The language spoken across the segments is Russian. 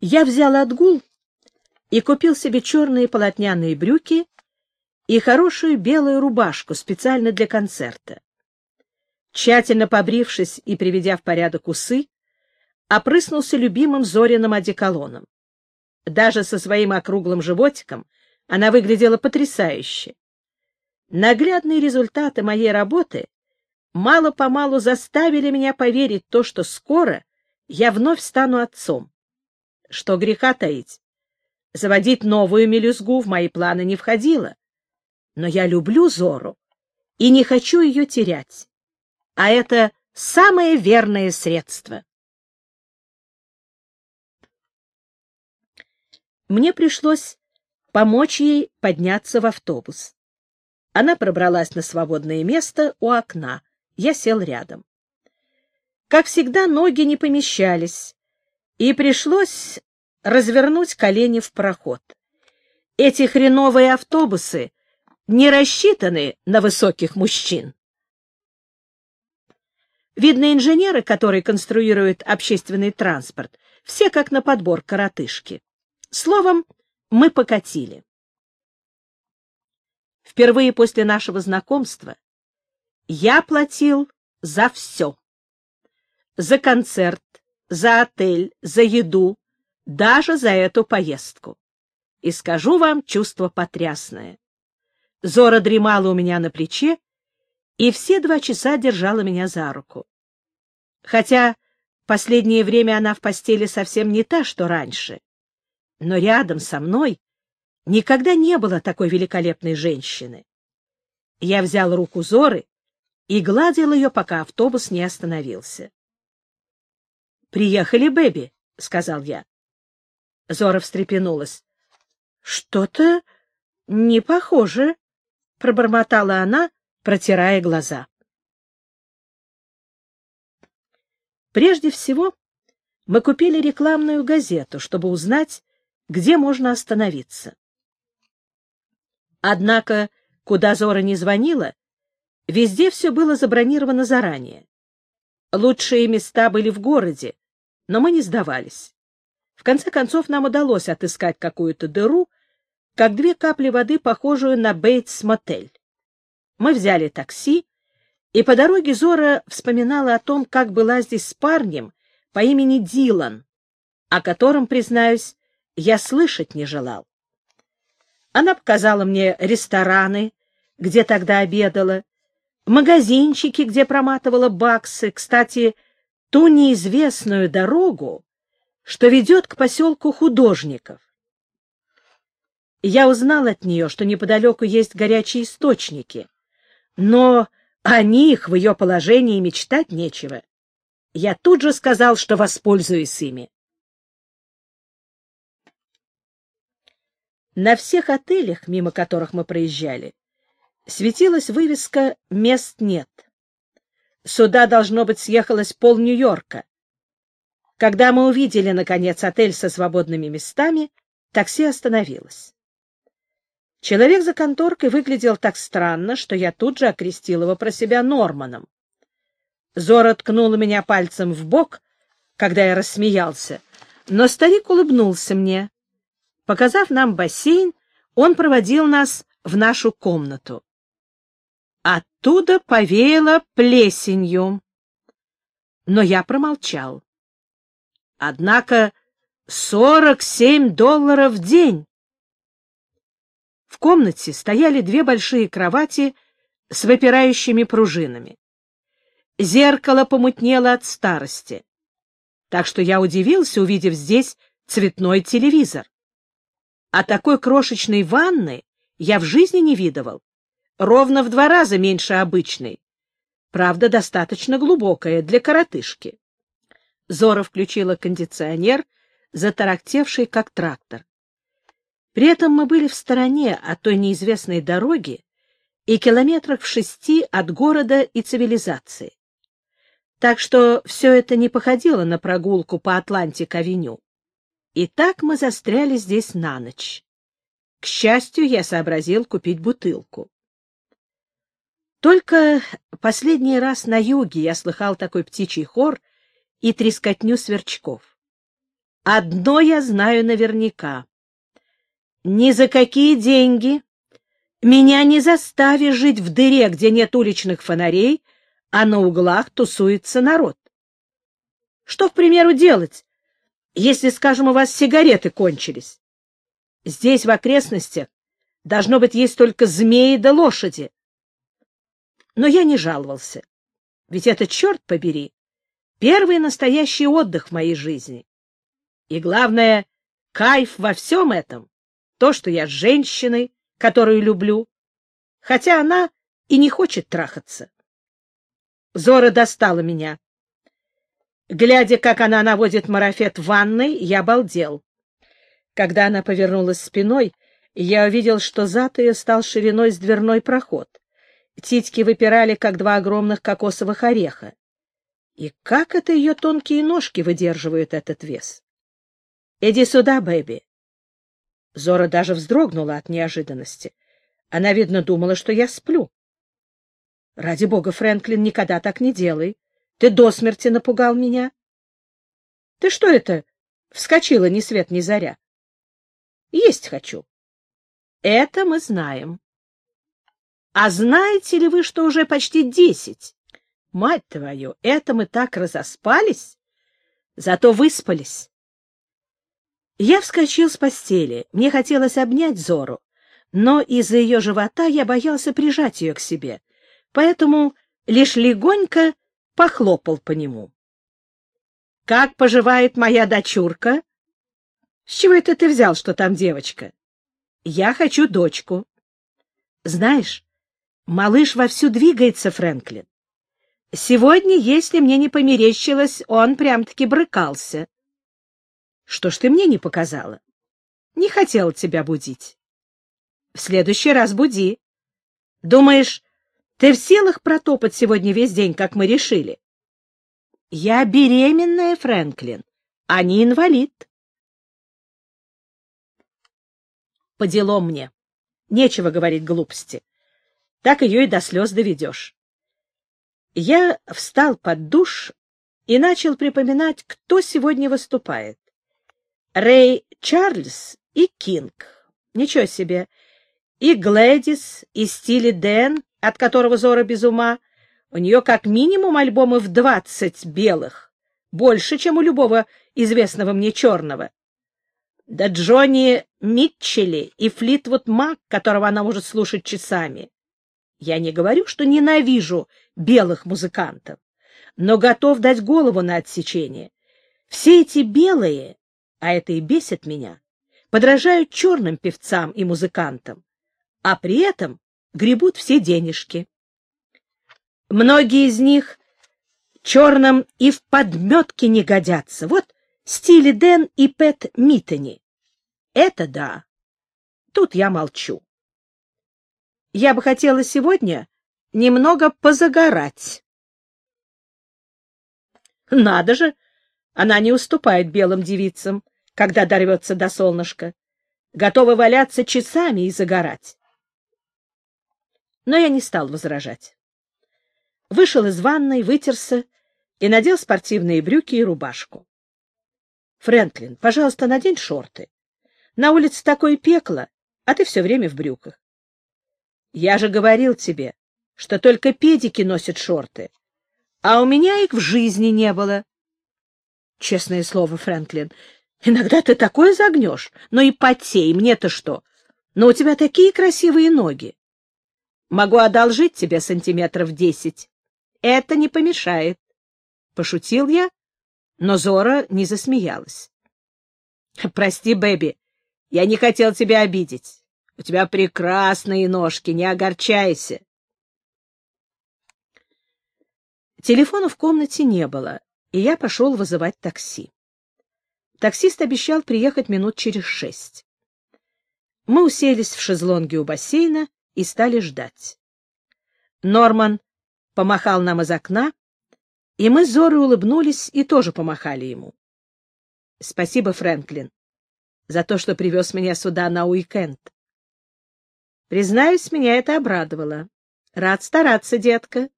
Я взял отгул и купил себе черные полотняные брюки и хорошую белую рубашку специально для концерта. Тщательно побрившись и приведя в порядок усы, опрыснулся любимым Зориным одеколоном. Даже со своим округлым животиком она выглядела потрясающе. Наглядные результаты моей работы мало-помалу заставили меня поверить в то, что скоро я вновь стану отцом. Что греха таить? Заводить новую мелюзгу в мои планы не входило. Но я люблю Зору и не хочу ее терять. А это самое верное средство. Мне пришлось помочь ей подняться в автобус. Она пробралась на свободное место у окна. Я сел рядом. Как всегда, ноги не помещались, и пришлось развернуть колени в проход. Эти хреновые автобусы не рассчитаны на высоких мужчин. Видно, инженеры, которые конструируют общественный транспорт, все как на подбор коротышки. Словом, мы покатили. Впервые после нашего знакомства я платил за все. За концерт, за отель, за еду, даже за эту поездку. И скажу вам, чувство потрясное. Зора дремала у меня на плече и все два часа держала меня за руку. Хотя последнее время она в постели совсем не та, что раньше но рядом со мной никогда не было такой великолепной женщины. Я взял руку Зоры и гладил ее, пока автобус не остановился. — Приехали, Бэби, — сказал я. Зора встрепенулась. — Что-то не похоже, — пробормотала она, протирая глаза. Прежде всего, мы купили рекламную газету, чтобы узнать, где можно остановиться. Однако, куда Зора не звонила, везде все было забронировано заранее. Лучшие места были в городе, но мы не сдавались. В конце концов, нам удалось отыскать какую-то дыру, как две капли воды, похожую на Бейтс-мотель. Мы взяли такси, и по дороге Зора вспоминала о том, как была здесь с парнем по имени Дилан, о котором, признаюсь, я слышать не желал. Она показала мне рестораны, где тогда обедала, магазинчики, где проматывала баксы, кстати, ту неизвестную дорогу, что ведет к поселку художников. Я узнал от нее, что неподалеку есть горячие источники, но о них в ее положении мечтать нечего. Я тут же сказал, что воспользуюсь ими. На всех отелях, мимо которых мы проезжали, светилась вывеска «Мест нет». Сюда, должно быть, съехалось пол Нью-Йорка. Когда мы увидели, наконец, отель со свободными местами, такси остановилось. Человек за конторкой выглядел так странно, что я тут же окрестил его про себя Норманом. Зора ткнула меня пальцем в бок, когда я рассмеялся, но старик улыбнулся мне. Показав нам бассейн, он проводил нас в нашу комнату. Оттуда повеяло плесенью. Но я промолчал. Однако сорок семь долларов в день. В комнате стояли две большие кровати с выпирающими пружинами. Зеркало помутнело от старости, так что я удивился, увидев здесь цветной телевизор. А такой крошечной ванны я в жизни не видывал. Ровно в два раза меньше обычной. Правда, достаточно глубокая для коротышки. Зора включила кондиционер, затарахтевший, как трактор. При этом мы были в стороне от той неизвестной дороги и километрах в шести от города и цивилизации. Так что все это не походило на прогулку по Атлантик-авеню. И так мы застряли здесь на ночь. К счастью, я сообразил купить бутылку. Только последний раз на юге я слыхал такой птичий хор и трескотню сверчков. Одно я знаю наверняка. Ни за какие деньги меня не заставишь жить в дыре, где нет уличных фонарей, а на углах тусуется народ. Что, к примеру, делать, если, скажем, у вас сигареты кончились? Здесь, в окрестностях, должно быть, есть только змеи да лошади. Но я не жаловался, ведь это, черт побери, первый настоящий отдых в моей жизни. И главное, кайф во всем этом, то, что я с женщиной, которую люблю, хотя она и не хочет трахаться. Зора достала меня. Глядя, как она наводит марафет в ванной, я обалдел. Когда она повернулась спиной, я увидел, что зад ее стал шириной с дверной проход. Титьки выпирали, как два огромных кокосовых ореха. И как это ее тонкие ножки выдерживают этот вес? — Иди сюда, Бэби. Зора даже вздрогнула от неожиданности. Она, видно, думала, что я сплю. — Ради бога, Фрэнклин, никогда так не делай. Ты до смерти напугал меня. — Ты что это? Вскочила ни свет ни заря. — Есть хочу. — Это мы знаем. — А знаете ли вы, что уже почти десять? Мать твою, это мы так разоспались, зато выспались. Я вскочил с постели. Мне хотелось обнять Зору, но из-за ее живота я боялся прижать ее к себе, поэтому лишь легонько похлопал по нему. — Как поживает моя дочурка? — С чего это ты взял, что там девочка? — Я хочу дочку. — Знаешь, малыш вовсю двигается, Фрэнклин. Сегодня, если мне не померещилось, он прям-таки брыкался. Что ж ты мне не показала? Не хотела тебя будить. В следующий раз буди. Думаешь, ты в силах протопать сегодня весь день, как мы решили? Я беременная, Фрэнклин, а не инвалид. По делам мне. Нечего говорить глупости. Так ее и до слез доведешь. Я встал под душ и начал припоминать, кто сегодня выступает. Рэй Чарльз и Кинг. Ничего себе. И Глэдис, и Стили Дэн, от которого Зора без ума. У нее как минимум альбомов двадцать белых. Больше, чем у любого известного мне черного. Да Джонни Митчелли и Флитвуд Мак, которого она может слушать часами. Я не говорю, что ненавижу белых музыкантов, но готов дать голову на отсечение. Все эти белые а это и бесит меня, подражают черным певцам и музыкантам, а при этом гребут все денежки. Многие из них черным и в подметке не годятся. Вот Стили Дэн и Пэт Миттени. Это да. Тут я молчу. Я бы хотела сегодня немного позагорать. Надо же, она не уступает белым девицам, когда дорвется до солнышка. Готова валяться часами и загорать. Но я не стал возражать. Вышел из ванной, вытерся и надел спортивные брюки и рубашку. — Фрэнклин, пожалуйста, надень шорты. На улице такое пекло, а ты все время в брюках. — Я же говорил тебе, что только педики носят шорты, а у меня их в жизни не было. Честное слово, Фрэнклин, иногда ты такое загнешь, но и потей, мне-то что? Но у тебя такие красивые ноги. Могу одолжить тебе сантиметров десять. Это не помешает. Пошутил я, но Зора не засмеялась. Прости, Бэби, я не хотел тебя обидеть. У тебя прекрасные ножки, не огорчайся. Телефона в комнате не было, и я пошел вызывать такси. Таксист обещал приехать минут через шесть. Мы уселись в шезлонге у бассейна и стали ждать. Норман помахал нам из окна, и мы с Зорой улыбнулись и тоже помахали ему. — Спасибо, Фрэнклин, за то, что привез меня сюда на уикенд. Признаюсь, меня это обрадовало. Рад стараться, детка.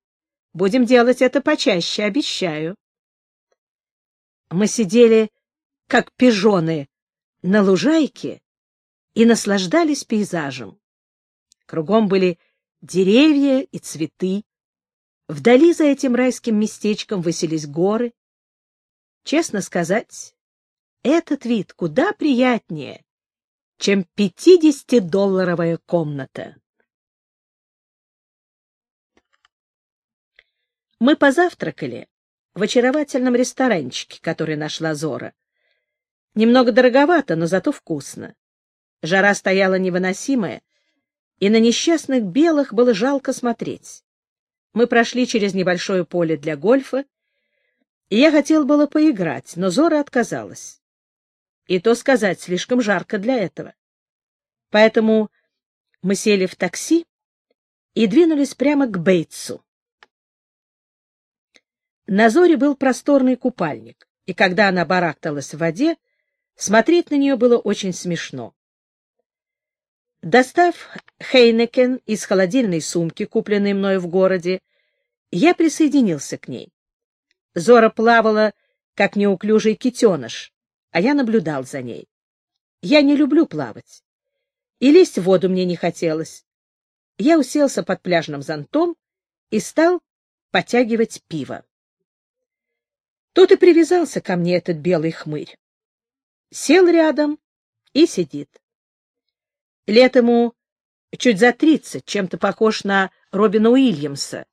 Будем делать это почаще, обещаю. Мы сидели как пижоны, на лужайке и наслаждались пейзажем. Кругом были деревья и цветы. Вдали за этим райским местечком высились горы. Честно сказать, этот вид куда приятнее, чем пятидесятидолларовая комната. Мы позавтракали в очаровательном ресторанчике, который нашла Зора. Немного дороговато, но зато вкусно. Жара стояла невыносимая, и на несчастных белых было жалко смотреть. Мы прошли через небольшое поле для гольфа, и я хотел было поиграть, но Зора отказалась. И то сказать, слишком жарко для этого. Поэтому мы сели в такси и двинулись прямо к Бейтсу. На Зоре был просторный купальник, и когда она барахталась в воде, смотреть на нее было очень смешно. Достав Хейнекен из холодильной сумки, купленной мной в городе, я присоединился к ней. Зора плавала, как неуклюжий китеныш, а я наблюдал за ней. Я не люблю плавать, и лезть в воду мне не хотелось. Я уселся под пляжным зонтом и стал потягивать пиво. Тут и привязался ко мне этот белый хмырь. Сел рядом и сидит. Лет ему чуть за тридцать, чем-то похож на Робина Уильямса.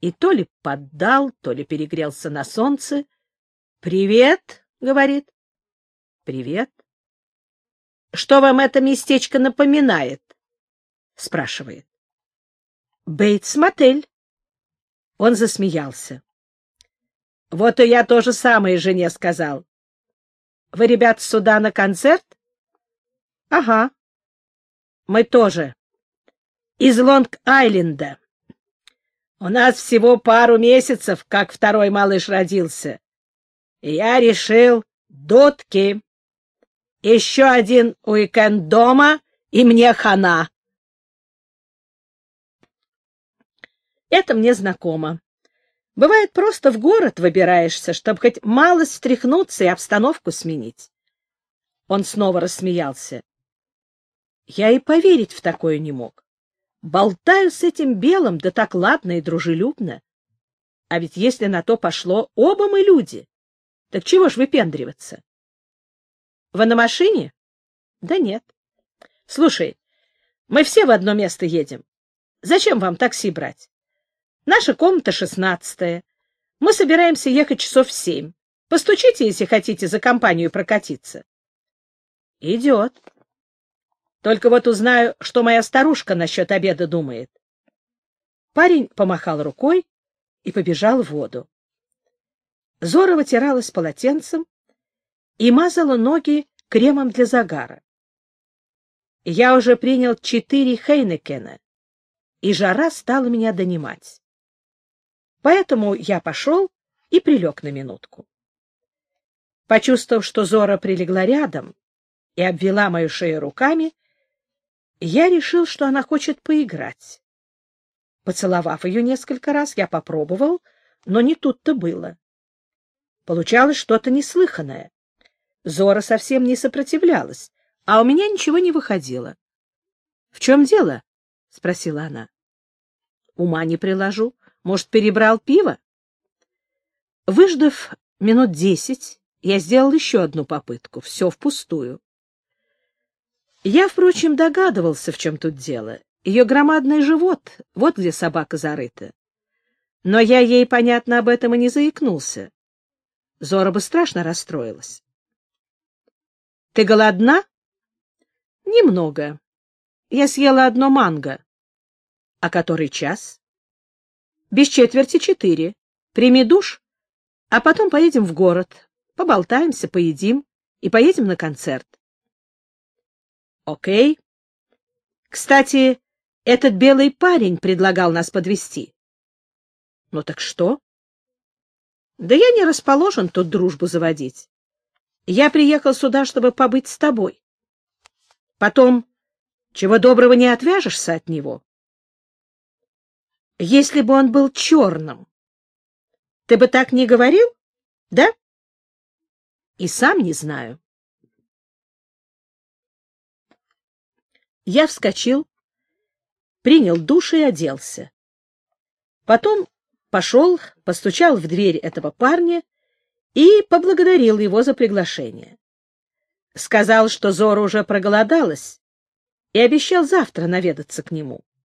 И то ли поддал, то ли перегрелся на солнце. «Привет», — говорит. «Привет». «Что вам это местечко напоминает?» — спрашивает. «Бейтс Мотель». Он засмеялся. «Вот и я тоже самое жене сказал. Вы, ребят, сюда на концерт?» «Ага», мы тоже. Из Лонг-Айленда. У нас всего пару месяцев, как второй малыш родился. И я решил дотки. Еще один уикенд дома, и мне хана. Это мне знакомо. Бывает, просто в город выбираешься, чтобы хоть малость встряхнуться и обстановку сменить. Он снова рассмеялся. Я и поверить в такое не мог. Болтаю с этим белым, да так ладно и дружелюбно. А ведь если на то пошло, оба мы люди. Так чего ж выпендриваться? Вы на машине? Да нет. Слушай, мы все в одно место едем. Зачем вам такси брать? Наша комната шестнадцатая. Мы собираемся ехать часов в семь. Постучите, если хотите, за компанию прокатиться. Идет. Только вот узнаю, что моя старушка насчет обеда думает. Парень помахал рукой и побежал в воду. Зора вытиралась полотенцем и мазала ноги кремом для загара. Я уже принял четыре Хейнекена, и жара стала меня донимать. Поэтому я пошел и прилег на минутку. Почувствовав, что Зора прилегла рядом и обвела мою шею руками, я решил, что она хочет поиграть. Поцеловав ее несколько раз, я попробовал, но не тут-то было. Получалось что-то неслыханное. Зора совсем не сопротивлялась, а у меня ничего не выходило. — В чем дело? — спросила она. — Ума не приложу. Может, перебрал пиво? Выждав минут десять, я сделал еще одну попытку. Все впустую. Я, впрочем, догадывался, в чем тут дело. Ее громадный живот, вот где собака зарыта. Но я ей, понятно, об этом и не заикнулся. Зора бы страшно расстроилась. — Ты голодна? — Немного. Я съела одно манго. — А который час? — Без четверти четыре. Прими душ, а потом поедем в город. Поболтаемся, поедим и поедем на концерт. Окей. Кстати, этот белый парень предлагал нас подвести. Ну так что? Да я не расположен тут дружбу заводить. Я приехал сюда, чтобы побыть с тобой. Потом, чего доброго не отвяжешься от него. Если бы он был черным, ты бы так не говорил, да? и сам не знаю. Я вскочил, принял душ и оделся. Потом пошел, постучал в дверь этого парня и поблагодарил его за приглашение. Сказал, что Зора уже проголодалась, и обещал завтра наведаться к нему.